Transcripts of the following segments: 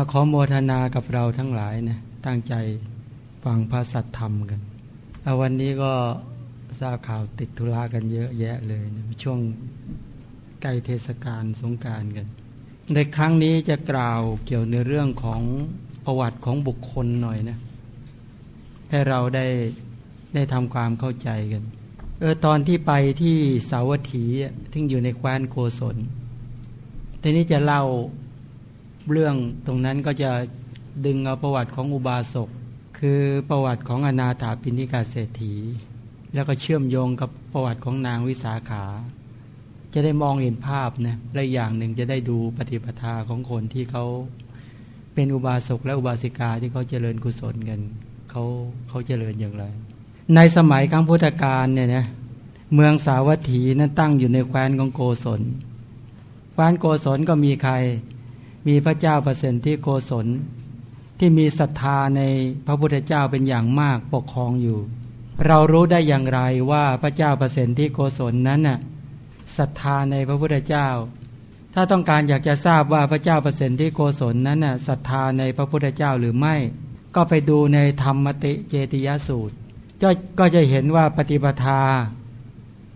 อาขอโมทนากับเราทั้งหลายนะตั้งใจฟังพระสัทธรรมกันเอาวันนี้ก็ทราบข่าวติดธุระกันเยอะแยะเลยนะช่วงใกล้เทศกาลสงการกัน ในครั้งนี้จะกล่าวเกี่ยวในเรื่องของประวัติของบุคคลหน่อยนะให้เราได้ได้ทำความเข้าใจกัน เออตอนที่ไปที่สาวัตถีที่อยู่ในแคว้นโกศลทีนี้จะเล่า เรื่องตรงนั้นก็จะดึงเอาประวัติของอุบาสกคือประวัติของอนาถาปิณิกาเศรษฐี แล้วก็เชื่อมโยงกับประวัติของนางวิสาขา จะได้มองเห็นภาพนะและอย่างหนึ่งจะได้ดูปฏิปทาของคนที่เขาเป็นอุบาสกและอุบาสิกาที่เขาเจริญกุศลกันเขาเขาเจริญอย่างไร ในสมัยครั้งพุทธกาลเนี่ยนะเมืองสาวัตถีนั้นตั้งอยู่ในแคว้นของโกศลแคว้นโกศลก็มีใคร มีพระเจ้าประสิทธิโกศล ที่มีศรัทธาในพระพุทธเจ้าเป็นอย่างมากปกครองอยู่ เรารู้ได้อย่างไรว่าพระเจ้าประสิทธิโกศลนั้นน่ะศรัทธาในพระพุทธเจ้า ถ้าต้องการอยากจะทราบว่าพระเจ้าประสิทธิโกศลนั้นน่ะศรัทธาในพระพุทธเจ้าหรือไม่ ก็ไปดูในธรรมติเจติยสูตรก็จะเห็นว่าปฏิปทา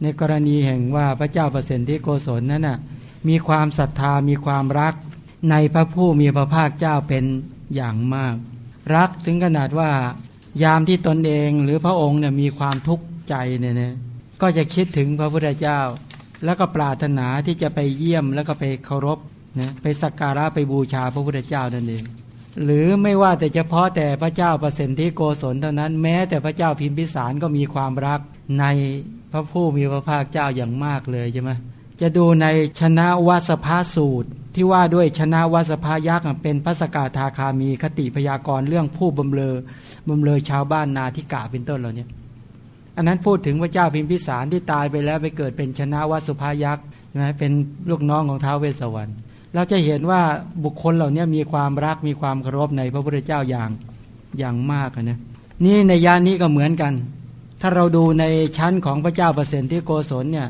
ในกรณีแห่งว่าพระเจ้าประสิทธิโกศลนั้นน่ะมีความศรัทธามีความรัก ในพระผู้มีพระภาคเจ้าเป็นอย่างมาก รักถึงขนาดว่ายามที่ตนเองหรือพระองค์เนี่ยมีความทุกข์ใจเนี่ยนะก็จะคิดถึงพระพุทธเจ้า แล้วก็ปรารถนาที่จะไปเยี่ยมแล้วก็ไปเคารพนะไปสักการะไปบูชาพระพุทธเจ้านั่นเองหรือไม่ว่าแต่เฉพาะแต่พระเจ้าประสิทธิโกศลเท่านั้นแม้แต่พระเจ้าพิมพิสารก็มีความรักในพระผู้มีพระภาคเจ้าอย่างมากเลยใช่ไหมจะดูในชนะวัสภาสูตร ที่ว่าด้วยชนะวสภายักษ์เป็นพระสกาทาคามีคติพยากรณ์เรื่องผู้บำเรอบำเรอชาวบ้านนาทิกาเป็นต้นเหล่านี้อันนั้นพูดถึงพระเจ้าพิมพิสารที่ตายไปแล้วไปเกิดเป็นชนะวสภายักษ์นะเป็นลูกน้องของท้าวเวสสวรรค์เราจะเห็นว่าบุคคลเหล่านี้มีความรักมีความเคารพในพระพุทธเจ้าอย่างอย่างมากนะนี่ในยานี้ก็เหมือนกัน ถ้าเราดูในชั้นของพระเจ้าเปรตที่โกศลเนี่ย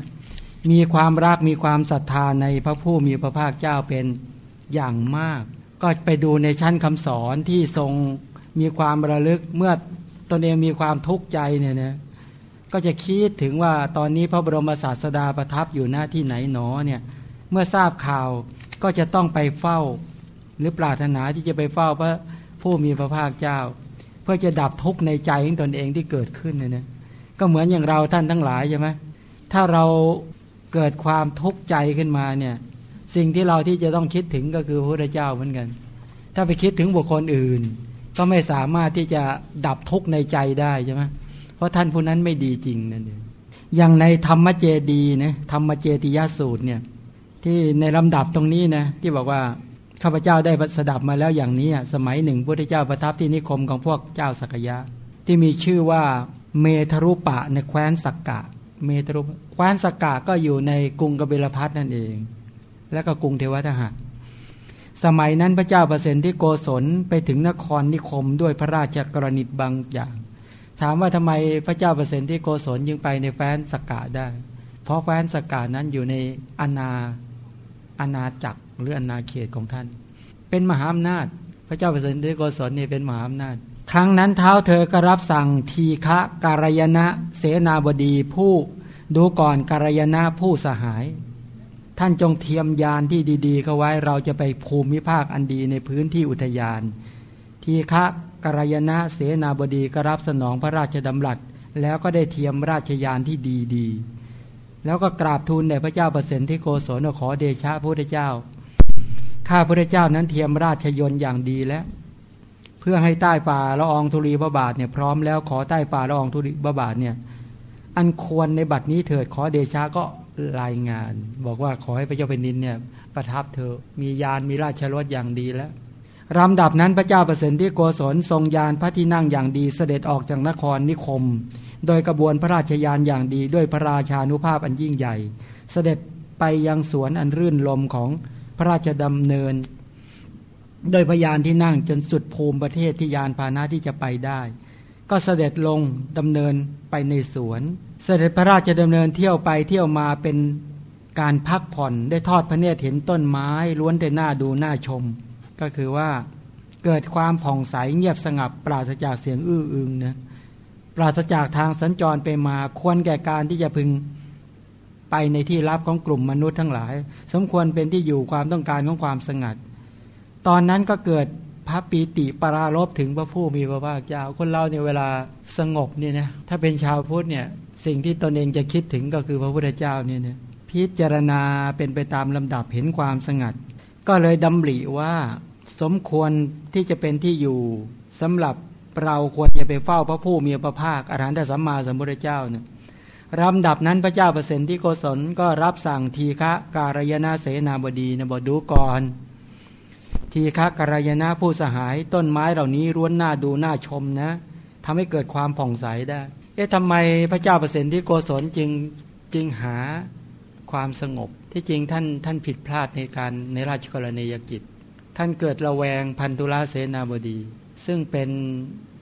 มีความรักมีความศรัทธาในพระผู้มีพระภาคเจ้าเป็นอย่างมาก ก็ไปดูในชั้นคำสอนที่ทรงมีความระลึกเมื่อตนเองมีความทุกข์ใจเนี่ยนะก็จะคิดถึงว่าตอนนี้พระบรมศาสดาประทับอยู่หน้าที่ไหนหนอเนี่ยเมื่อทราบข่าวก็จะต้องไปเฝ้า หรือปรารถนาที่จะไปเฝ้าพระผู้มีพระภาคเจ้า เพื่อจะดับทุกข์ในใจของตนเองที่เกิดขึ้นเนี่ยนะก็เหมือนอย่างเราท่านทั้งหลายใช่ไหมถ้าเรา เกิดความทุกข์ใจขึ้นมาเนี่ยสิ่งที่เราที่จะต้องคิดถึงก็คือพระพุทธเจ้าเหมือนกัน ถ้าไปคิดถึงบุคคลอื่น ก็ไม่สามารถที่จะดับทุกข์ในใจได้ใช่ไหมเพราะท่านผู้นั้นไม่ดีจริงนั่นเองอย่างในธรรมเจดีนะธรรมเจติยสูตรเนี่ยที่ในลำดับตรงนี้นะที่บอกว่าข้าพเจ้าได้สดับมาแล้วอย่างนี้สมัยหนึ่งพระเจ้าประทับที่นิคมของพวกเจ้าสักยะ ที่มีชื่อว่าเมทรุปะในแคว้นสักกะ เมตรุคว้นสกกาก็อยู่ในกรุงกบิลพัทนั่นเอง แล้วก็กรุงเทวทหะสมัยนั้นพระเจ้าประสิทธิโกศลไปถึงนครนิคมด้วยพระราชกรณีบางอย่าง ถามว่าทำไมพระเจ้าประสิทธิโกศลยังไปในแคว้นสกกาได้ เพราะแคว้นสกกานั้นอยู่ในอนาอาณาจักรหรืออาณาเขตของท่าน เป็นมหาอำนาจ พระเจ้าประสิทธิโกศลนี่เป็นมหาอำนาจ ครั้งนั้นเท้าเธอก็รับสั่งทีฆะการยณะเสนาบดีผู้ดูก่อนการยณะผู้สหาย ท่านจงเทียมยานที่ดีๆเข้าไว้เราจะไปภูมิภาคอันดีในพื้นที่อุทยาน ทีฆะการยณะเสนาบดีก็รับสนองพระราชดำรัส แล้วก็ได้เทียมราชยานที่ดีๆ แล้วก็กราบทูลแด่พระเจ้าประสิทธิโกศลขอเดชะพระพุทธเจ้า ข้าพระเจ้านั้นเทียมราชยนต์อย่างดีแล้ว เพื่อให้ใต้ฝ่าละอองธุลีพระบาทเนี่ยพร้อมแล้วขอใต้ฝ่าละอองธุลีพระบาทเนี่ยอันควรในบัดนี้เถิดขอเดชาก็รายงาน บอกว่าขอให้พระเจ้าแผ่นดินเนี่ยประทับเธอ มียานมีราชรถอย่างดีแล้วลำดับนั้นพระเจ้าประสิทธิโกศลทรงยานพระที่นั่งอย่างดีเสด็จออกจากนครนิคม โดยกระบวนพระราชยานอย่างดีด้วยพระราชานุภาพอันยิ่งใหญ่ เสด็จไปยังสวนอันรื่นลมของพระราชดำเนิน โดยพยานที่นั่งจนสุดภูมิประเทศที่ยานพาหนะที่จะไปได้ ก็เสด็จลงดำเนินไปในสวน เสด็จพระราชดำเนินเที่ยวไปเที่ยวมาเป็นการพักผ่อนได้ทอดพระเนตรเห็นต้นไม้ล้วนแต่หน้าดูหน้าชม ก็คือว่าเกิดความผ่องใสเงียบสงบปราศจากเสียงอื้ออึงนะปราศจากทางสัญจรไปมาควรแก่การที่จะพึงไปในที่รับของกลุ่มมนุษย์ทั้งหลาย สมควรเป็นที่อยู่ความต้องการของความสงัด ตอนนั้นก็เกิดพระปีติปรารบถึงพระผู้มีพระภาคเจ้าคนเราเนี่ยเวลาสงบเนี่ยนะถ้าเป็นชาวพุทธเนี่ยสิ่งที่ตนเองจะคิดถึงก็คือพระพุทธเจ้าเนี่ยนะพิจารณาเป็นไปตามลำดับเห็นความสงัด ก็เลยดำริว่าสมควรที่จะเป็นที่อยู่สำหรับเราควรจะไปเฝ้าพระผู้มีพระภาคอรหันตสัมมาสัมพุทธเจ้าเนี่ยลำดับนั้นพระเจ้าเปรตที่โกศลก็รับสั่งทีฆะการยนาเสนาบดีนะบดูก่อน ทีฆะกรายนาผู้สหาย ต้นไม้เหล่านี้ร้วนหน้าดูหน้าชมนะทำให้เกิดความผ่องใสได้ เอ๊ะทำไมพระเจ้าเปรตที่โกศลจึงจึงหาความสงบ ที่จริงท่านท่านผิดพลาดในการในราชกรณียกิจ ท่านเกิดระแวงพันธุลาเสนาบดี ซึ่งเป็น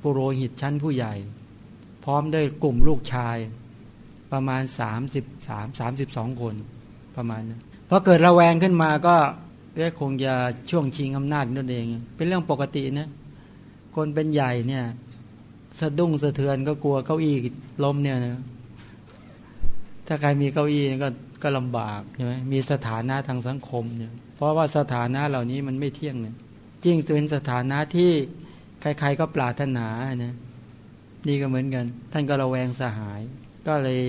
ปุโรหิตชั้นผู้ใหญ่ พร้อมด้วยกลุ่มลูกชายประมาณสามสิบสามสามสิบสองคนประมาณนั้นพอเกิดระแวงขึ้นมาก็ ก็คงจะช่วงชิงอำนาจนั่นเอง เป็นเรื่องปกตินะ คนเป็นใหญ่เนี่ย สะดุ้งสะเทือนก็กลัวเก้าอี้ล้มเนี่ยนะถ้าใครมีเก้าอี้ก็ก็ลำบากใช่ไหมมีสถานะทางสังคมเนี่ย เพราะว่าสถานะเหล่านี้มันไม่เที่ยงเนี่ยจริงเป็นสถานะที่ใคร ๆ ก็ปรารถนานะนี่ก็เหมือนกัน ท่านก็ระแวงสหาย ก็เลย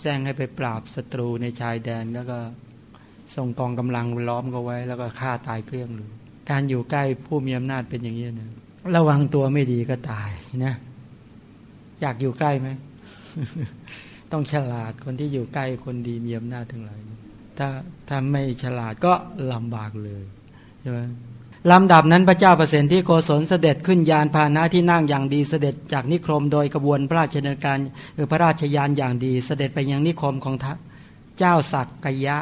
แซงให้ไปปราบศัตรูในชายแดนแล้วก็ ส่งกองกำลังล้อมเขาไว้ แล้วก็ฆ่าตายเกลี้ยงเลยการอยู่ใกล้ผู้มีอำนาจเป็นอย่างนี้นะระวังตัวไม่ดีก็ตายนะอยากอยู่ใกล้ไหมต้องฉลาดคนที่อยู่ใกล้คนดีมีอำนาจทั้งหลายถ้าถ้าไม่ฉลาดก็ลำบากเลยใช่ไหมลำดับนั้นพระเจ้าประสิทธิโกศลเสด็จขึ้นยานพาหนะที่นั่งอย่างดีเสด็จจากนิครมโดยกระบวนพระราชดำเนินการหรือพระราชยานอย่างดี เสด็จไปยังนิคมของเจ้าสักกยะ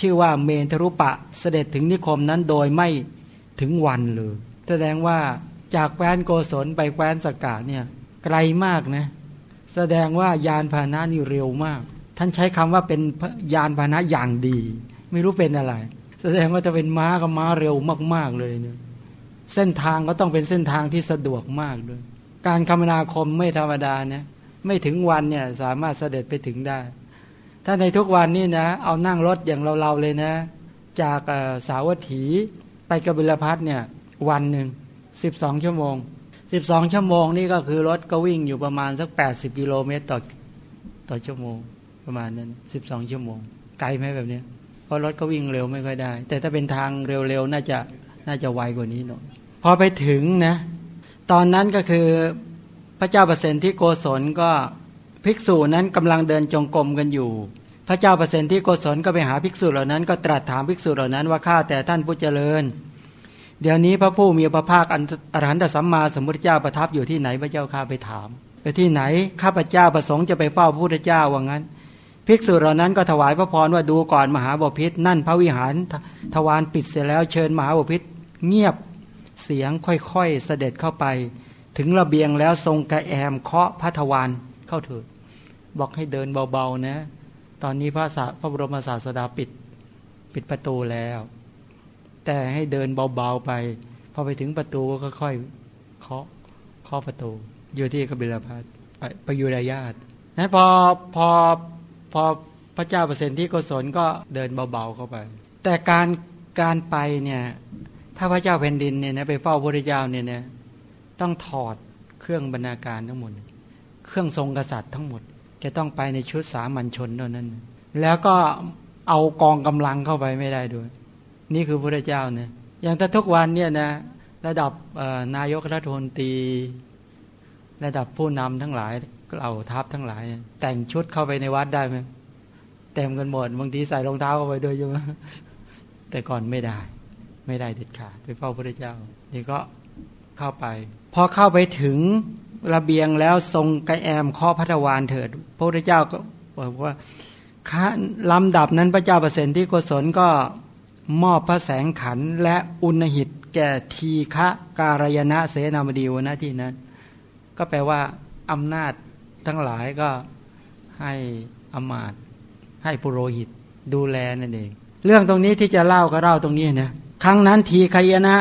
ชื่อว่าเมนทรุปะเสด็จถึงนิคมนั้นโดยไม่ถึงวันเลยแสดงว่าจากแคว้นโกศลไปแคว้นสกกาเนี่ยไกลมากนะแสดงว่ายานพาหนะนี่เร็วมาก ท่านใช้คำว่าเป็นยานพาหนะอย่างดี ไม่รู้เป็นอะไร แสดงว่าจะเป็นม้าก็ม้าเร็วมาก ๆเลยเนี่ยเส้นทางก็ต้องเป็นเส้นทางที่สะดวกมากด้วย การคมนาคมไม่ธรรมดาเนี่ยไม่ถึงวันเนี่ยสามารถเสด็จไปถึงได้ ถ้าในทุกวันนี่นะ เอานั่งรถอย่างเราๆเลยนะ จากสาวัตถีไปกบิลพัทเนี่ยวันหนึ่งสิบสองชั่วโมงสิบสองชั่วโมงนี่ก็คือรถก็วิ่งอยู่ประมาณสักแปดสิบกิโลเมตรต่อต่อชั่วโมงประมาณนั้นสิบสองชั่วโมง ไกลไหมแบบนี้เพราะรถก็วิ่งเร็วไม่ค่อยได้ แต่ถ้าเป็นทางเร็วๆน่าจะน่าจะไวกว่านี้หน่อยพอไปถึงนะ ตอนนั้นก็คือพระเจ้าเปรตที่โกศลก็ ภิกษุนั้นกำลังเดินจงกรมกันอยู่ พระเจ้าเปรตที่โกศลก็ไปหาภิกษุเหล่านั้นก็ตรัสถามภิกษุเหล่านั้นว่าข้าแต่ท่านผู้เจริญ เดี๋ยวนี้พระผู้มีพระภาคอรหันตสัมมาสัมพุทธเจ้าประทับอยู่ที่ไหนพระเจ้าข้าไปถาม ไปที่ไหนข้าพเจ้าประสงค์จะไปเฝ้าพระพุทธเจ้าว่างั้น ภิกษุเหล่านั้นก็ถวายพระพรว่าดูก่อนมหาบพิษนั่นพระวิหารทวารปิดเสร็จแล้วเชิญมหาบพิษเงียบเสียงค่อยๆเสด็จเข้าไป ถึงระเบียงแล้วทรงกระแอมเคาะพระทวารเข้าเถิด บอกให้เดินเบาๆนะ ตอนนี้พระสาพระบรมศาสดาปิด ปิดประตูแล้ว แต่ให้เดินเบาๆไป พอไปถึงประตูก็ค่อยๆเคาะเคาะประตู อยู่ที่กบิลพัทไปอยู่ระยาตนะพอพอพอพระเจ้าเปอร์เซนที่โกศลก็เดินเบาๆเข้าไป แต่การการไปเนี่ยถ้าพระเจ้าแผ่นดินเนี่ยนะไปเฝ้าพระเจ้าเนี่ยนะต้องถอดเครื่องบรรณาการทั้งหมด เครื่องทรงกษัตริย์ทั้งหมด จะต้องไปในชุดสามัญชนเท่านั้น แล้วก็เอากองกำลังเข้าไปไม่ได้ด้วย นี่คือพระเจ้าเนี่ยอย่างถ้าทุกวันเนี่ยนะระดับนายกรัฐมนตรี ระดับผู้นำทั้งหลายเหล่าทัพทั้งหลาย แต่งชุดเข้าไปในวัดได้ไหมเต็มกันหมดบางทีใส่รองเท้าเข้าไปด้วยใช่ไหมแต่ก่อนไม่ได้ ไม่ได้เด็ดขาดไปเฝ้าพระเจ้านี่ก็เข้าไป พอเข้าไปถึง ระเบียงแล้วทรงกระแอมข้อพัทวานเถิด พระพุทธเจ้าก็บอกว่าลำดับนั้นพระเจ้าเปรตที่โกศลก็มอบพระแสงขันและอุณหิตแก่ทีฆะการยณะเสนามดีวนะที่นั้น ก็แปลว่าอำนาจทั้งหลายก็ให้อมาตให้ปุโรหิตดูแลนั่นเอง เรื่องตรงนี้ที่จะเล่าก็เล่าตรงนี้นะครั้งนั้นทีขยนะ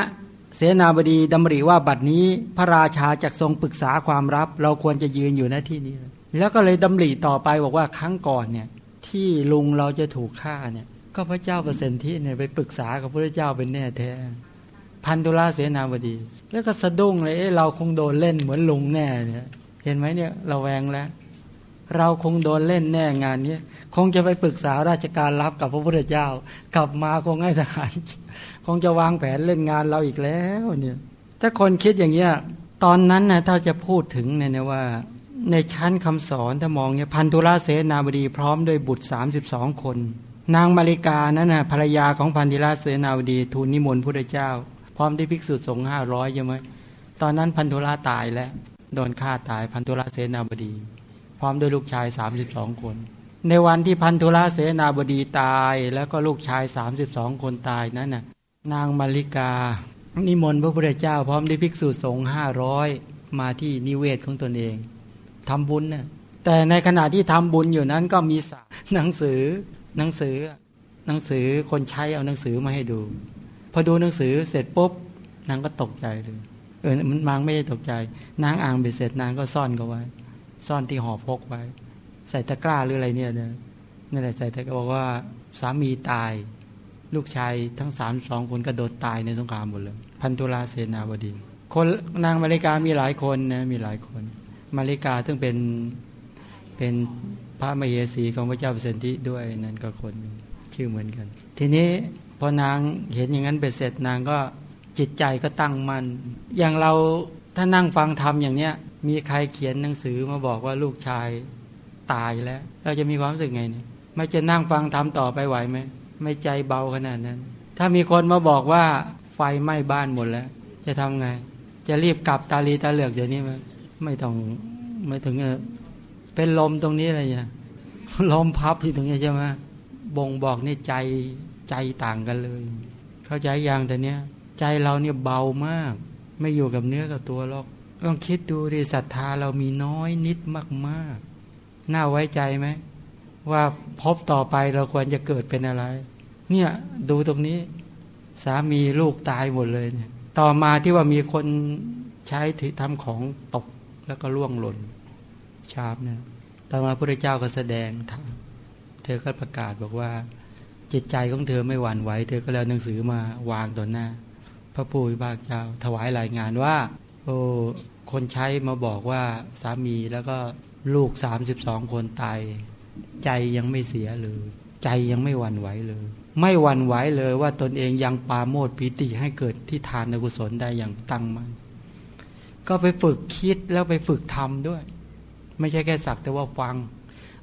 เสนาบดีดำริว่าบัดนี้พระราชาจากทรงปรึกษาความลับ เราควรจะยืนอยู่หน้าที่นี้ แล้วก็เลยดำริต่อไปบอกว่าครั้งก่อนเนี่ยที่ลุงเราจะถูกฆ่าเนี่ย ก็พระเจ้าเปอร์เซนที่เนี่ยไปปรึกษากับพระเจ้าเป็นแน่แท้ พันธุลาเสนาบดี แล้วก็สะดุ้งเลยเเราคงโดนเล่นเหมือนลุงแน่เนี่ย เห็นไหมเนี่ยเราแวงแล้ว เราคงโดนเล่นแน่งานนี้ คงจะไปปรึกษาราชการรับกับพระพุทธเจ้า กลับมาคงให้ทหาร คงจะวางแผนเล่นงานเราอีกแล้วเนี่ยถ้าคนคิดอย่างเงี้ยตอนนั้นนะถ้าจะพูดถึงเนี่ยว่า ในชั้นคำสอนถ้ามองเนี่ยพันธุราเสนาบดีพร้อมด้วยบุตร 32 คน นางมาริกานั้นนะภรรยาของพันธุราเสนาบดีทูลนิมนต์พระเจ้า พร้อมด้วยภิกษุสงฆ์ห้าร้อยใช่ไหมตอนนั้นพันธุราตายแล้วโดนฆ่าตายพันธุราเสนาบดี พร้อมด้วยลูกชาย 32 คน ในวันที่พันธุลาเสนาบดีตาย แล้วก็ลูกชายสามสิบสองคนตายนั้นน่ะนางมาริกา นิมนต์พระพุทธเจ้า พร้อมด้วยภิกษุสงฆ์ห้าร้อยมาที่นิเวศของตนเองทำบุญน่ะแต่ในขณะที่ทำบุญอยู่นั้นก็มีสหนังสือหนังสือหนังสือคนใช้เอาหนังสือมาให้ดู พอดูหนังสือเสร็จปุ๊บนางก็ตกใจเลยเออมันมางไม่ได้ตกใจ นางอ่านไปเสร็จนางก็ซ่อนเขาไว้ ซ่อนที่ห่อพกไว้ ใส่ตะกร้าหรืออะไรเนี่ยเนี่นแหละใส่ตะกร้าบอกว่าสามีตาย ลูกชายทั้งสามสองคนกระโดดตายในสงครามหมดเลย พันธุลาเสนาบดี คนนางมาริกามีหลายคนนะมีหลายคน มาริกาซึ่งเป็นเป็นพระมเหสีของพระเจ้าเปรตทิด้วยนั่นก็คนชื่อเหมือนกัน ทีนี้พอนางเห็นอย่างนั้นไปเสร็จนางก็จิตใจก็ตั้งมัน่นอย่างเราถ้านั่งฟังธรรมอย่างเนี้ยมีใครเขียนหนังสือมาบอกว่าลูกชาย ตายแล้ว เราจะมีความรู้สึกไงเนี่ยไม่จะนั่งฟังทำต่อไปไหวไหมไม่ใจเบาขนาดนั้น ถ้ามีคนมาบอกว่าไฟไหม้บ้านหมดแล้ว จะทำไง จะรีบกลับตาลีตาเหลือกเดี๋ยวนี้ไหมไม่ต้องไม่ถึงเป็นลมตรงนี้อะไรเนี่ยลมพับที่ตรงนี้ใช่ไหมบ่งบอกนี่ใจใจต่างกันเลย เข้าใจอย่างแต่เนี้ยใจเราเนี่ยเบามาก ไม่อยู่กับเนื้อกับตัวหรอกต้องคิดดูดิศรัทธาเรามีน้อยนิดมาก น่าไว้ใจไหม ว่าพบต่อไปเราควรจะเกิดเป็นอะไร เนี่ยดูตรงนี้ สามีลูกตายหมดเลยเนี่ย ต่อมาที่ว่ามีคนใช้ถือทำของตกแล้วก็ล่วงหล่น ชาบเนี่ยต่อมาพระเจ้าก็แสดงทางเธอก็ประกาศบอกว่า จิตใจของเธอไม่หวั่นไหวเธอก็แล้วหนังสือมาวางต่อหน้า พระปู่พระเจ้าถวายรายงานว่า โอ้คนใช้มาบอกว่าสามีแล้วก็ ลูกสามสิบสองคนตาย ใจยังไม่เสียเลย ใจยังไม่หวั่นไหวเลย ไม่หวั่นไหวเลยว่าตนเองยังปาโมดปิติให้เกิดที่ทานกุศลได้อย่างตั้งมัน่นก็ไปฝึกคิดแล้วไปฝึกทำด้วย ไม่ใช่แค่สักแต่ว่าฟัง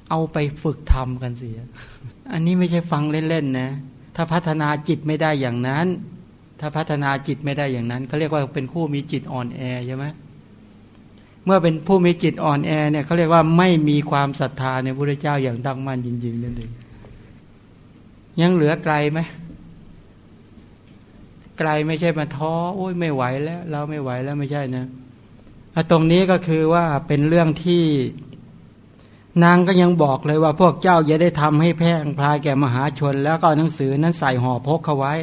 เอาไปฝึกทำกันเสีย อันนี้ไม่ใช่ฟังเล่นๆนะ ถ้าพัฒนาจิตไม่ได้อย่างนั้น ถ้าพัฒนาจิตไม่ได้อย่างนั้นเขาเรียกว่าเป็นคู่มีจิตอ่อนแอใช่ไหม เมื่อเป็นผู้มีจิตอ่อนแอเนี่ยเขาเรียกว่าไม่มีความศรัทธาในพระเจ้าอย่างตั้งมั่นจริงๆนั่นเองยังเหลือไกลไหมไกลไม่ใช่มาท้อโอ้ยไม่ไหวแล้ว เราไม่ไหวแล้วไม่ใช่นะตรงนี้ก็คือว่าเป็นเรื่องที่นางก็ยังบอกเลยว่าพวกเจ้าอย่าได้ทำให้แพร่งพลายแก่มหาชน แล้วก็หนังสือนั้นใส่ห่อพกเขาไว้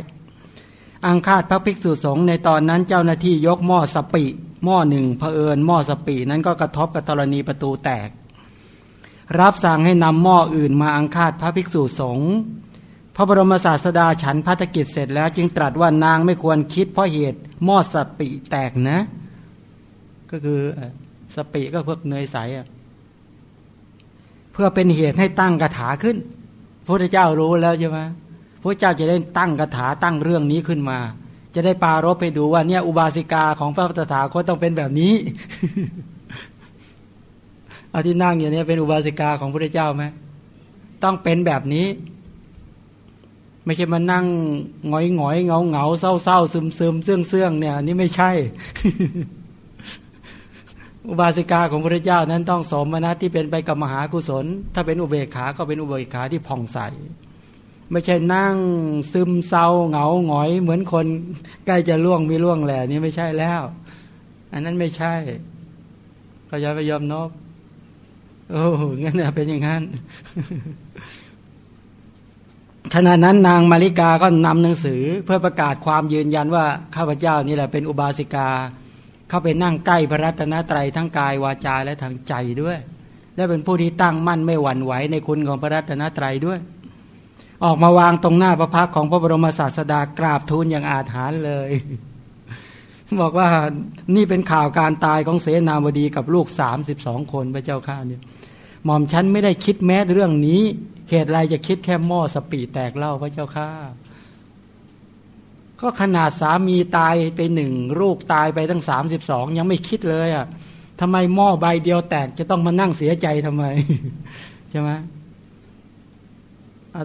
อังคาดพระภิกษุสงฆ์ในตอนนั้นเจ้าหน้าที่ยกหม้อสปิ หม้อหนึ่งเผอิญหม้อสปีนั้นก็กระทบกับธรณีประตูแตก รับสั่งให้นำหม้ออื่นมาอังคาดพระภิกษุสงฆ์พระบรมศาสดาฉันพัฒกิจเสร็จแล้วจึงตรัสว่านางไม่ควรคิดเพราะเหตุหม้อสปีแตกนะ ก็คือสปีก็พวกเนยใสอะเพื่อเป็นเหตุให้ตั้งคาถาขึ้นพระเจ้ารู้แล้วใช่ไหมพระเจ้าจะได้ตั้งคาถาตั้งเรื่องนี้ขึ้นมา จะได้ปารบไปดูว่าเนี่ยอุบาสิกาของพระพุทธถาคตต้องเป็นแบบนี้เอาที่นั่งอย่างนี้เป็นอุบาสิกาของพระเจ้าไหมต้องเป็นแบบนี้ ไม่ใช่มานั่งหงอยหงอยเงาเงาเศร้าเศร้าซึมซึมเสื่องเสื่องเนี่ยนี่ไม่ใช่ อุบาสิกาของพระเจ้านั้นต้องสมนะที่เป็นไปกับมหากุศล ถ้าเป็นอุเบกขาก็เป็นอุเบกขาที่ผ่องใส ไม่ใช่นั่งซึมเศร้าเหงาหงอย เหมือนคนใกล้จะล่วงมีล่วงแหล่นี่ไม่ใช่แล้ว อันนั้นไม่ใช่ก็อย่าไปยอมนบโอ้งั้นนะเป็นอย่างนั้นขณะนั้นนางมาริกาก็นำหนังสือ เพื่อประกาศความยืนยันว่าข้าพเจ้านี่แหละเป็นอุบาสิกา เข้าไปนั่งใกล้พระรัตนตรัยทั้งกายวาจาและทางใจด้วย และเป็นผู้ที่ตั้งมั่นไม่หวั่นไหวในคุณของพระรัตนตรัยด้วย ออกมาวางตรงหน้าพระพักของพระบรมศาสดากราบทูลอย่างอาถรรพ์เลย บอกว่านี่เป็นข่าวการตายของเสนาบดีกับลูกสามสิบสองคนพระเจ้าข้าเนี่ยหม่อมฉันไม่ได้คิดแม้เรื่องนี้ เหตุไรจะคิดแค่หม้อสปีแตกเล่าพระเจ้าข้าก็ขนาดสามีตายไปหนึ่งลูกตายไปตั้งสามสิบสองยังไม่คิดเลยอะทำไมหม้อใบเดียวแตกจะต้องมานั่งเสียใจทำไมใช่ไหม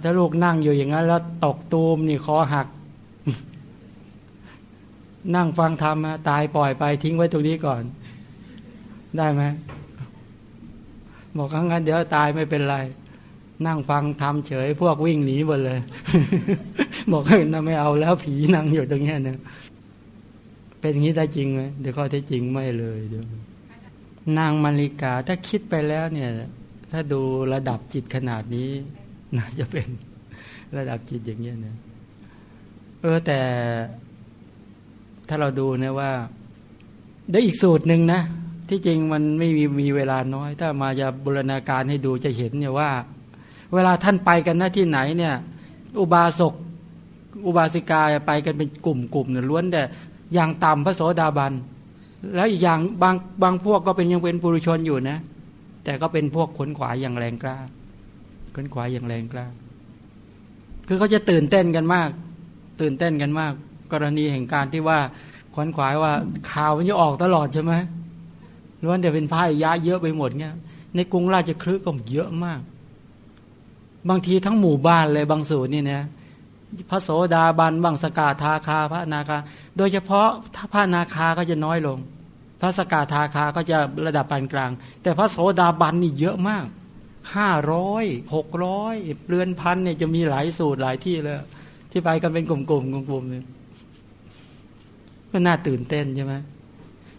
ถ้าลูกนั่งอยู่อย่างนั้น แล้วตกตูมนี่คอหัก นั่งฟังธรรมตายปล่อยไปทิ้งไว้ตรงนี้ก่อน ได้ไหมบอกงั้นเดี๋ยวตายไม่เป็นไร นั่งฟังทำเฉย พวกวิ่งหนีหมดเลย บอกให้น่าไม่เอาแล้วผีนั่งอยู่ตรงนี้เนี่ยเป็นอย่างนี้ได้จริงไหมเดี๋ยวข้อเที่จริงไม่เลยเดี๋ยวนางมาริกาถ้าคิดไปแล้วเนี่ย ถ้าดูระดับจิตขนาดนี้ น่าจะเป็นระดับจิตอย่างเงี้ยนะเออแต่ ถ้าเราดูนะว่า ได้อีกสูตรหนึ่งนะ ที่จริงมันไม่มีมีเวลาน้อย ถ้ามาจะบูรณาการให้ดูจะเห็นเนี่ยว่า เวลาท่านไปกันหน้าที่ไหนเนี่ย อุบาสกอุบาสิกาไปกันเป็นกลุ่มกลุ่มเนี่ยล้วนแต่อย่างต่ำพระโสดาบัน แล้วอีกอย่างบางบางพวกก็เป็นยังเป็นปุรุชนอยู่นะ แต่ก็เป็นพวกขนขวายอย่างแรงกล้า ขนขวายอย่างแรงกล้า คือเขาจะตื่นเต้นกันมาก ตื่นเต้นกันมาก กรณีแห่งการที่ว่าขนขวายว่าข่าวมันจะออกตลอดใช่ไหมล้วนแต่เป็นพายยะเยอะไปหมดเงี้ยในกรุงราชคลึก็เยอะมาก บางทีทั้งหมู่บ้านเลยบางสูตรนี่นะพระโสดาบันบางสกาทาคาพระนาคา โดยเฉพาะถ้าพระนาคาก็จะน้อยลง พระสกาทาคาก็จะระดับปานกลาง แต่พระโสดาบันนี่เยอะมาก ห้าร้อยหกร้อยเรือนพันเนี่ยจะมีหลายสูตรหลายที่เลยที่ไปกันเป็นกลุ่มๆกลุ่มๆเนี่ยก็น่าตื่นเต้นใช่ไหม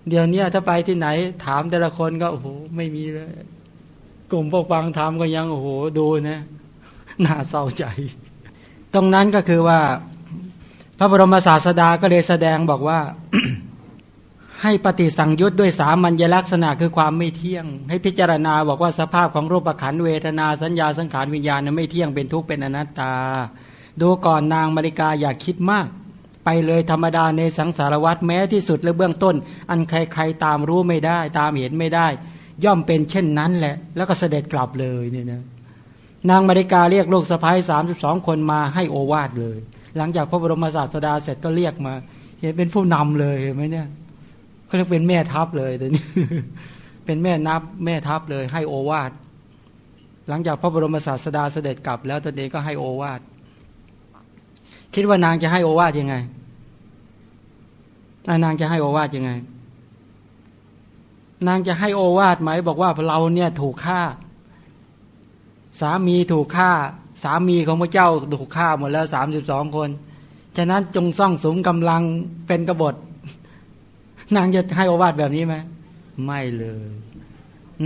เดี๋ยวนี้ถ้าไปที่ไหน ถามแต่ละคนก็โอ้โหไม่มีเลยกลุ่มพวกฟังธรรมก็ยังโอ้โหดูนะน่าเศร้าใจ ตรงนั้นก็คือว่า พระบรมศาสดาก็เลยแสดงบอกว่า ให้ปฏิสังยุตด้วยสามัญลักษณะคือความไม่เที่ยง ให้พิจารณาบอกว่าสภาพของรูปขันเวทนาสัญญาสังขารวิญญาณไม่เที่ยงเป็นทุกข์เป็นอนัตตา ดูก่อนนางมาริกาอย่าคิดมาก ไปเลยธรรมดาในสังสารวัตรแม้ที่สุดและเบื้องต้น อันใครๆตามรู้ไม่ได้ ตามเห็นไม่ได้ ย่อมเป็นเช่นนั้นแหละ แล้วก็เสด็จกลับเลยเนี่ยนะนางมาริกาเรียกลูกสะพ้ายสามสิบสองคนมาให้โอวาทเลย หลังจากพระบรมศาสดาเสร็จก็เรียกมา เห็นเป็นผู้นำเลยเห็นไหมเนี่ย เขาเรียกเป็นแม่ทัพเลยต่นี้ เป็นแม่นับแม่ทัพเลยให้โอวาทหลังจากพระบรมศาสดาเสด็จกลับ แล้วตนเองก็ให้โอวาทคิดว่านางจะให้โอวาทยังไงนางจะให้โอวาทยังไง นางจะให้โอวาทไหมบอกว่าเราเนี่ยถูกฆ่า สามีถูกฆ่า สามีของพระเจ้าถูกฆ่าหมดแล้วสามสิบสองคน ฉะนั้นจงซ่องสมกำลังเป็นกบฏ นางจะให้อวาทแบบนี้ไหมไม่เลย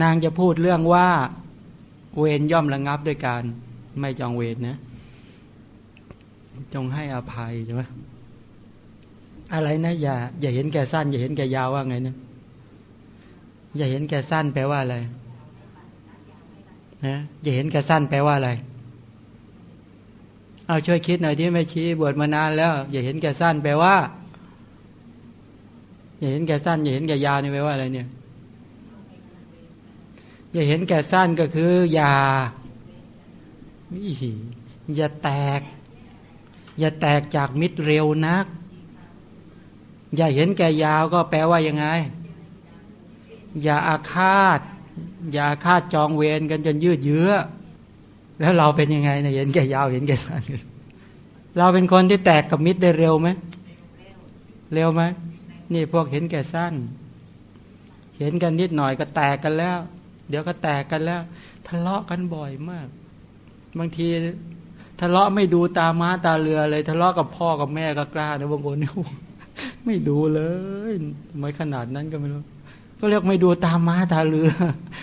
นางจะพูดเรื่องว่าเวรย่อมระงงับด้วยการไม่จองเวรนะ จงให้อภัยใช่ไหมอะไรนะอย่า อย่าเห็นแก่สั้น อย่าเห็นแก่ยาวว่าไงนะอย่าเห็นแก่สั้นแปลว่าอะไรนะอย่าเห็นแก่สั้นแปลว่าอะไร เอาช่วยคิดหน่อยที่ไม่ชี้บวชมานานแล้ว อย่าเห็นแก่สั้นแปลว่า อย่าเห็นแก่สั้นอย่าเห็นแก่ยาวนี่แปลว่าอะไรเนี่ย อย่าเห็นแก่สั้นก็คือ อย่าอย่าแตก อย่าแตกจากมิตรเร็วนัก อย่าเห็นแก่ยาวก็แปลว่ายังไง อย่าอาฆาต อย่าอาฆาตจองเวรกันจนยืดเยื้อ แล้วเราเป็นยังไงเนะเห็นแก่ยาวเห็นแก่สั้นเราเป็นคนที่แตกกับมิตรได้เร็วไหม เร็วไหม นี่พวกเห็นแก่สั้น เห็นกันนิดหน่อยก็แตกกันแล้ว เดี๋ยวก็แตกกันแล้ว ทะเลาะกันบ่อยมาก บางทีทะเลาะไม่ดูตาม้าตาเรือเลย ทะเลาะกับพ่อกับแม่ก็กล้านะบางคนนี่ไม่ดูเลยไม่ขนาดนั้นก็ไม่รู้ก็เรียกไม่ดูตามม้าตาเรือ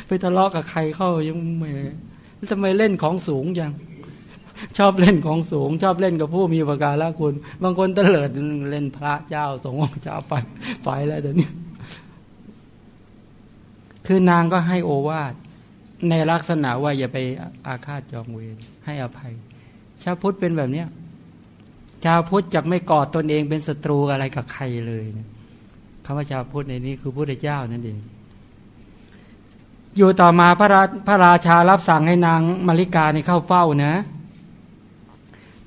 ไปทะเลาะกับใครเข้ายังไม่ทำไมเล่นของสูงยัง ชอบเล่นของสูง ชอบเล่นกับผู้มีประการละคุณ บางคนเตลิดเล่นพระเจ้าสงฆ์เจ้าไปไปแล้วเดี๋ยวนี้คือนางก็ให้โอวาทในลักษณะว่าอย่าไปอาฆาตจองเวรให้อภัย ชาวพุทธเป็นแบบเนี้ยชาวพุทธจะไม่กอดตนเองเป็นศัตรูอะไรกับใครเลยนะคำว่าชาวพุทธในนี้คือพระเจ้านั่นเอง อยู่ต่อมาพระราพระราชารับสั่งให้นางมาริกาในเข้าเฝ้านะ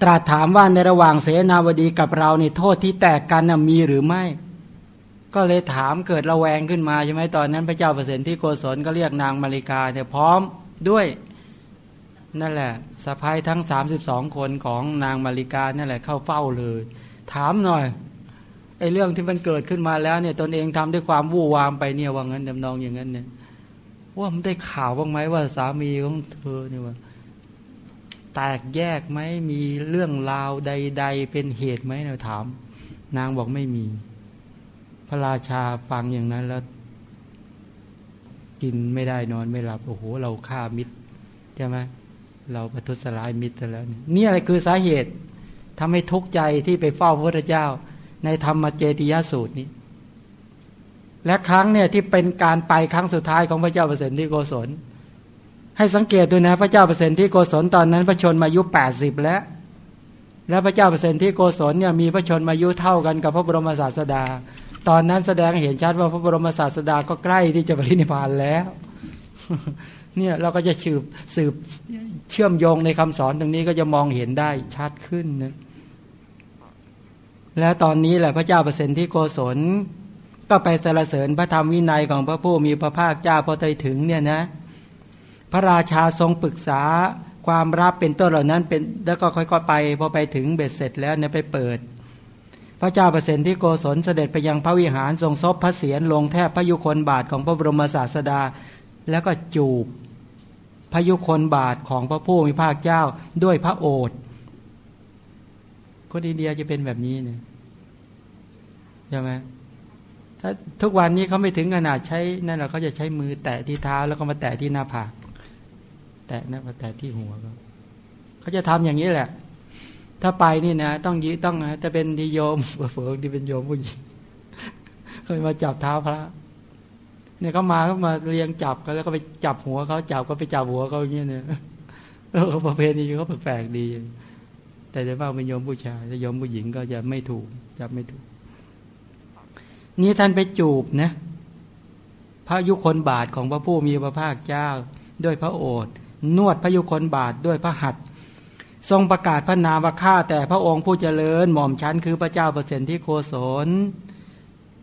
ตรัสถามว่าในระหว่างเสนาวดีกับเราในโทษที่แตกกันมีหรือไม่ ก็เลยถามเกิดระแวงขึ้นมาใช่ไหมตอนนั้นพระเจ้าเปรตที่โกศลก็เรียกนางมาริกาเนี่ยพร้อมด้วยนั่นแหละสะพายทั้งสามสิบสองคนของนางมาริกานั่นแหละเข้าเฝ้าเลย ถามหน่อยไอ้เรื่องที่มันเกิดขึ้นมาแล้วเนี่ยตนเองทำด้วยความวู่วามไปเนี่ยว่างั้นดำนองอย่างนั้นเนี่ยว่ามันได้ข่าวบ้างไหมว่าสามีของเธอเนี่ยว่า แตกแยกไหมมีเรื่องราวใด ๆ เป็นเหตุไหมเราถาม นางบอกไม่มี พระราชาฟังอย่างนั้นแล้ว กินไม่ได้นอนไม่หลับ โอ้โห เราฆ่ามิตรใช่ไหมเราประทุษร้ายมิตรแล้ว นี่อะไรคือสาเหตุทำให้ทุกข์ใจที่ไปเฝ้าพระพุทธเจ้า ในธรรมเจติยสูตรนี้ และครั้งเนี่ยที่เป็นการไปครั้งสุดท้ายของพระเจ้าเปรตที่โกศล ให้สังเกตดูนะพระเจ้าเปอรตที่โกศลตอนนั้นพระชนมายุแปดสิบแล้ว และพระเจ้าเปอรตที่โกศลเนี่ยมีพระชนมายุเท่ากันกับพระบรมศาสดา ตอนนั้นแสดงเห็นชัดว่าพระบรมศาสดาก็ใกล้ที่จะปรินิพพานแล้วเนี่ยเราก็จะสืบสืบเชื่อมโยงในคำสอนตรงนี้ก็จะมองเห็นได้ชัดขึ้นนะแล้วตอนนี้แหละพระเจ้าเปอรตที่โกศลก็ไปสรรเสริญพระธรรมวินัยของพระผู้มีพระภาคเจ้าพอไปถึงเนี่ยนะ พระราชาทรงปรึกษาความรับเป็นต้นเหล่านั้นเป็นแล้วก็ค่อยๆไป พอไปถึงเบ็ดเสร็จแล้วเนี่ยไปเปิด พระเจ้าเปรตที่โกศลเสด็จไปยังพระวิหารทรงซบพระเศียรลงแทบพระยุคนบาทของพระบรมศาสดา แล้วก็จูบพระยุคนบาทของพระผู้มีภาคเจ้าด้วยพระโอษฐ์คนอินเดียจะเป็นแบบนี้เนี่ยใช่ไหมถ้าทุกวันนี้เขาไม่ถึงขนาดใช้นั่นแหละเขาจะใช้มือแตะที่เท้าแล้วก็มาแตะที่หน้าผาก แตะนะมาแตะที่หัวเขาเขาจะทำอย่างนี้แหละ ถ้าไปนี่นะ ต้องยีต้องจะเป็นที่โยมเฟืองที่เป็นโยมผู้หญิงเคยมาจับเท้าพระเนี่ยเขามาเขามาเรียงจับกันแล้วก็ไปจับหัวเขาจับก็ไปจับหัวเขาอย่างเงี้ยเนี่ยเออประเพณีเขาแปลกดี แต่จะว่าเป็นโยมผู้ชายถ้าโยมผู้หญิงก็จะไม่ถูกจับไม่ถูก นี้ท่านไปจูบนะพระยุคนบาทของพระผู้มีพระภาคเจ้า ด้วยพระโอษฐ์ นวดพระยุคนบาทด้วยพระหัตทรงประกาศพระนามว่าข้าแต่พระองค์ผู้เจริญหม่อมชั้นคือพระเจ้าเปอร์เซนที่โคศล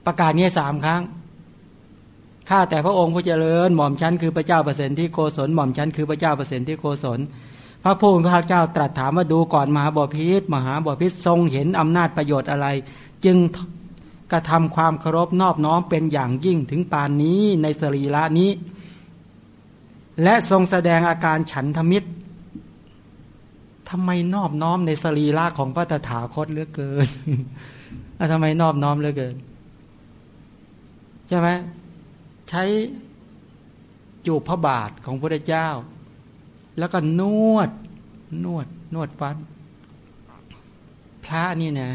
ประกาศนี้สามครั้งข้าแต่พระองค์ผู้เจริญหม่อมชั้นคือพระเจ้าเปอร์เซนที่โกศลหม่อมชั้นคือพระเจ้าเปอร์เซนที่โกศลพระผู้มีพระเจ้าตรัสถามว่าดูก่อนมหาบพิษมหาบพิษทรงเห็นอำนาจประโยชน์อะไร จึงกระทำความเคารพนอบน้อมเป็นอย่างยิ่งถึงปานนี้ในสรีระนี้ และทรงแสดงอาการฉันทมิตรทำไมนอบน้อมในสรีระของพระตถาคตเหลือเกินทำไมนอบน้อมเหลือเกิน ใช่ไหมใช้จูบพระบาทของพระเจ้า แล้วก็นวด นวด นวดฟัน พระนี่นะ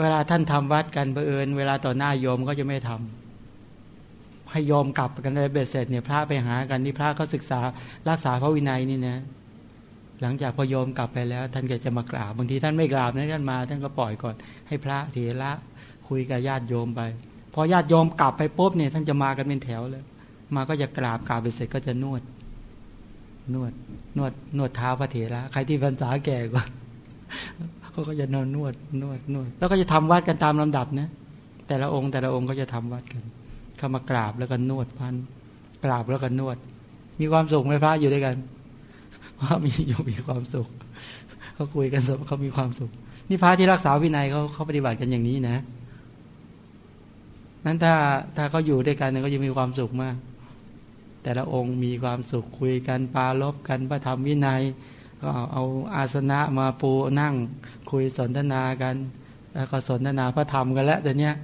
เวลาท่านทำวัดกันเผอิญเวลาต่อหน้าโยมก็จะไม่ทำ ให้โยมกลับกันเลยเบ็ดเสร็จเนี่ยพระไปหากันนี่พระเขาศึกษารักษาพระวินัยนี่นะหลังจากพอโยมกลับไปแล้ว ท่านก็จะมากราบบางทีท่านไม่กราบนะท่านมา ท่านก็ปล่อยก่อนให้พระเถระคุยกับญาติโยมไปพอญาติโยมกลับไปปุ๊บเนี่ยท่านจะมากันเป็นแถวเลย มาก็จะกราบกราบไปเสร็จก็จะนวด นวดนวดนวดเท้าพระเถระใครที่พรรษาแก่กว่าเขาก็จะนอนนวดนวดนวด แล้วก็จะทำวัดกันตามลำดับนะแต่ละองค์แต่ละองค์ก็จะทำวัดกัน เข้ามากราบแล้วก็นวดพันกราบแล้วก็นวด มีความสุขไหมพระอยู่ด้วยกันว่ามีอยู่มีความสุขเขาคุยกันเขามีความสุข นี่พระที่รักษาวินัยเขาเขาปฏิบัติกันอย่างนี้นะนั้นถ้าถ้าเขาอยู่ด้วยกันเนี่ยเขาจะมีความสุขมาก แต่ละองค์มีความสุขคุยกันปาลบกันพระธรรมวินัยก็เอาอาสนะมาปูนั่งคุยสนทนากัน แล้วก็สนทนาพระธรรมกันแล้วแต่เนี้ย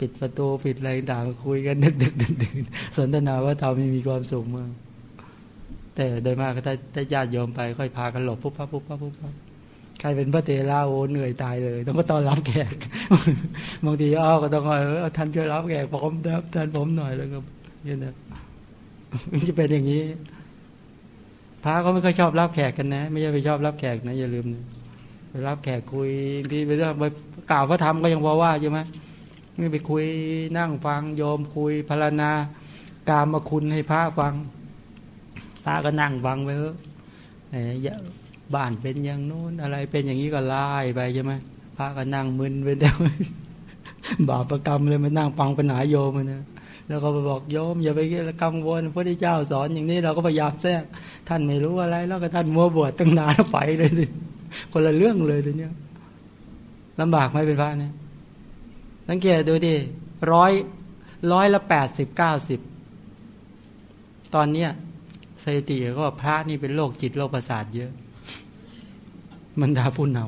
ปิดประตูปิดอะไรต่างคุยกันดึกดึกดึกดึกสนทนาว่าธรรมมีความสุขมาก แต่โดยมากถ้าถ้าญาติโยมไปค่อยพากันหลบปุ๊บปั๊บปุ๊บปั๊บปุ๊บปั๊บใครเป็นพระเตระโอเหนื่อยตายเลย ต้องก็ต้อนรับแขกบางทีอ้าวก็ต้องเออท่านช่วยรับแขกผมรับท่านผมหน่อยแล้วก็นี่นะมันจะเป็นอย่างนี้พระเขาไม่ค่อยชอบรับแขกกันนะ ไม่ใช่ไปชอบรับแขกนะอย่าลืมนะไปรับแขกคุยที่ไปเรื่องไปกล่าวพระธรรมก็ยังว่าว่าใช่ไหม ไม่ไปคุยนั่งฟังโยมคุยพารณากามมาคุณให้พระฟังพระก็นั่งฟังไปเถอะบ้านเป็นอย่างโน้นอะไรเป็นอย่างนี้ก็ไล่ไปใช่ไหมพระก็นั่งมึนไปเดียวบาปประกรรมเลยมานั่งฟังปัญหาโยมนะแล้วก็ไปบอกโยม อย่าไปกังวลพระพุทธเจ้าสอนอย่างนี้เราก็พยายามแทรกท่านไม่รู้อะไร แล้วก็ท่านมัวบวชตั้งนานไปเลยคนละเรื่องเลยทีเนี้ลำบากไหมเป็นพระเนี่ย สังเกตดูดิร้อยร้อยละแปดสิบเก้าสิบตอนเนี้ยสถิติก็พระนี่เป็นโรคจิตโรคประสาทเยอะ มันดาผู้น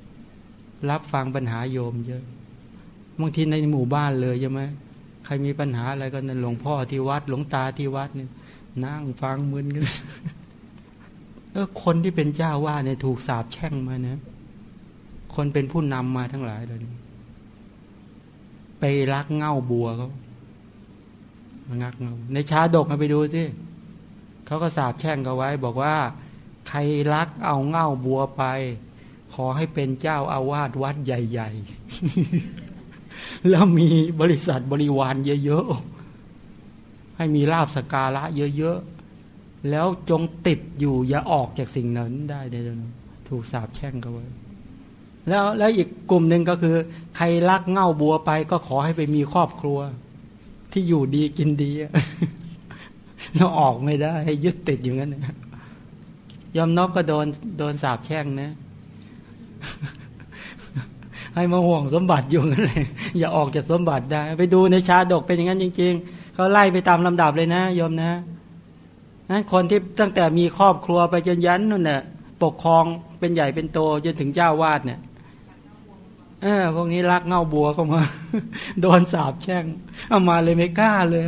ำรับฟังปัญหาโยมเยอะบางทีในหมู่บ้านเลยใช่ไหมใครมีปัญหาอะไรก็นั่นหลวงพ่อที่วัด หลวงตาที่วัดเนี่ยนั่งฟังมึนกันเออคนที่เป็นเจ้าว่าเนี่ยถูกสาบแช่งมาเนะ คนเป็นผู้นำมาทั้งหลายเลย ไปรักเง่าบัวเขางักเงาในชาดกมาไปดูสิเขาก็สาบแช่งกันไว้ บอกว่า ใครรักเอาเง่าบัวไป ขอให้เป็นเจ้าอาวาสวัดใหญ่ ๆ แล้วมีบริษัทบริวารเยอะๆ ให้มีลาบสการะเยอะๆ แล้วจงติดอยู่อย่าออกจากสิ่งนั้นได้เดี๋ยวถูกสาบแช่งกันไว้ แล้วแล้วอีกกลุ่มหนึ่งก็คือ ใครรักเง่าบัวไป ก็ขอให้ไปมีครอบครัว ที่อยู่ดีกินดีเราออกไม่ได้ ให้ยึดติดอย่างนั้นยอมนกก็โดนโดนสาบแช่งนะ ให้มาห่วงสมบัติอยู่นั่นเลยอย่าออกจากสมบัติได้ ไปดูในชาดกเป็นอย่างนั้นจริง ๆเขาไล่ไปตามลำดับเลยนะยอมนะนั้นคนที่ตั้งแต่มีครอบครัวไปจนยันนู่นน่ะปกครองเป็นใหญ่เป็นโตจนถึงเจ้าวาดเนี่ย เออพวกนี้รักเงาบัวเข้ามา โดนสาบแช่ง เอามาเลยไม่กล้าเลย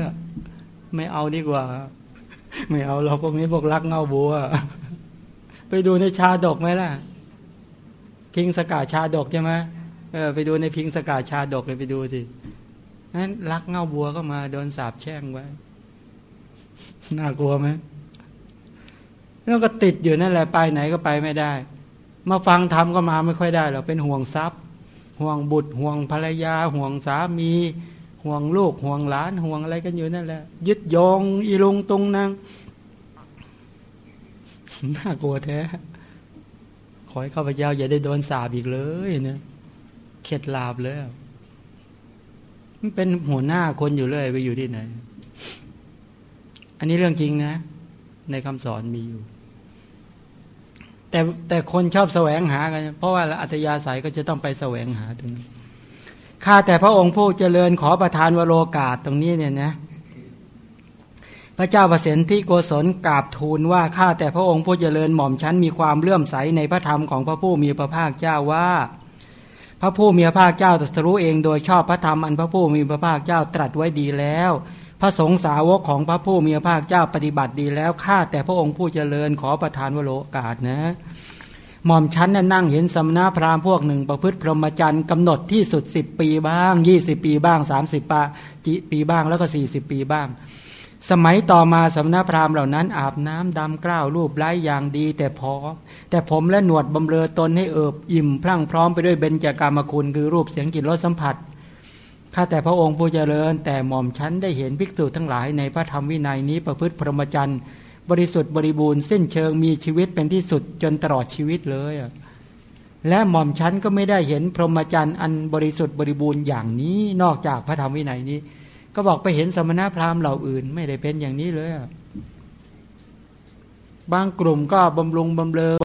ไม่เอาดีกว่า ไม่เอาเราพวกนี้พวกรักเงาบัว ไปดูในชาดกไหมล่ะ พิงสกาชาดกใช่ไหมเออไปดูในพิงสกาชาดกเลยไปดูสินั้นรักเงาบัวก็มา โดนสาบแช่งไว้ น่ากลัวไหมแล้วก็ติดอยู่นั่นแหละไปไหนก็ไปไม่ได้ มาฟังธรรมก็มาไม่ค่อยได้หรอกเป็นห่วงทรัพย์ ห่วงบุตรห่วงภรรยา ห่วงสามี ห่วงลูกห่วงหลานห่วงอะไรกันอยู่นั่นแหละ ยึดโยงอีลงตุงนางน่ากลัวแท้ ขอให้ข้าพเจ้าอย่าได้โดนสาบอีกเลยเนี่ยเข็ดลาบเลยมันเป็นหัวหน้าคนอยู่เลยไปอยู่ที่ไหน อันนี้เรื่องจริงนะ ในคำสอนมีอยู่ แต่แต่คนชอบแสวงหากัน เพราะว่าอัตยาศัยก็จะต้องไปแสวงหาตรงนั้นข้าแต่พระองค์ผู้เจริญขอประทานวโรกาสตรงนี้เนี่ยนะ พระเจ้าประสิทธิโกศลกราบทูลว่าข้าแต่พระองค์ผู้เจริญหม่อมชั้นมีความเลื่อมใสในพระธรรมของพระผู้มีพระภาคเจ้าว่า พระผู้มีพระภาคเจ้าตรัสรู้เองโดยชอบพระธรรมอันพระผู้มีพระภาคเจ้าตรัสไว้ดีแล้ว พระสงฆ์สาวกของพระผู้มีพระภาคเจ้าปฏิบัติดีแล้วข้าแต่พระองค์ผู้เจริญขอประทานวโรกาสนะ หม่อมชั้นนั่งเห็นสมณพราหมณ์พวกหนึ่ง ประพฤติพรหมจรรย์กำหนดที่สุดสิบปีบ้างยี่สิบปีบ้างสามสิบปจิปีบ้างแล้วก็สี่สิบปีบ้าง สมัยต่อมาสมณพราหมณ์เหล่านั้น อาบน้ำดำกล้าวรูปไล้อย่างดี แต่พอ แต่ผมและหนวดบำเรอตนให้เอิบอิ่มพรั่งพร้อมไปด้วยเบญจากามคุณคือรูปเสียงกลิ่นรสสัมผัส ข้าแต่พระองค์ผู้เจริญ แต่หม่อมชั้นได้เห็นภิกษุทั้งหลายในพระธรรมวินัยนี้ประพฤติพรหมจรรย์บริสุทธิ์บริบูรณ์สิ้นเชิงมีชีวิตเป็นที่สุดจนตลอดชีวิตเลย และหม่อมชั้นก็ไม่ได้เห็นพรหมจรรย์อันบริสุทธิ์บริบูรณ์อย่างนี้นอกจากพระธรรมวินัยนี้ ก็บอกไปเห็นสมณพราหมณ์เหล่าอื่น ไม่ได้เป็นอย่างนี้เลยบางกลุ่มก็บำรุงบำเรอ